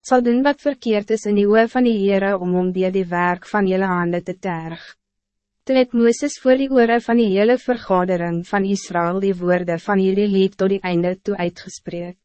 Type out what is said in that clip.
zal doen wat verkeerd is in die oor van die Heere om om die, die werk van jullie handen te terg. Toen het Mooses voor die oore van die hele vergadering van Israël die woorden van jullie lied tot die einde toe uitgespreek.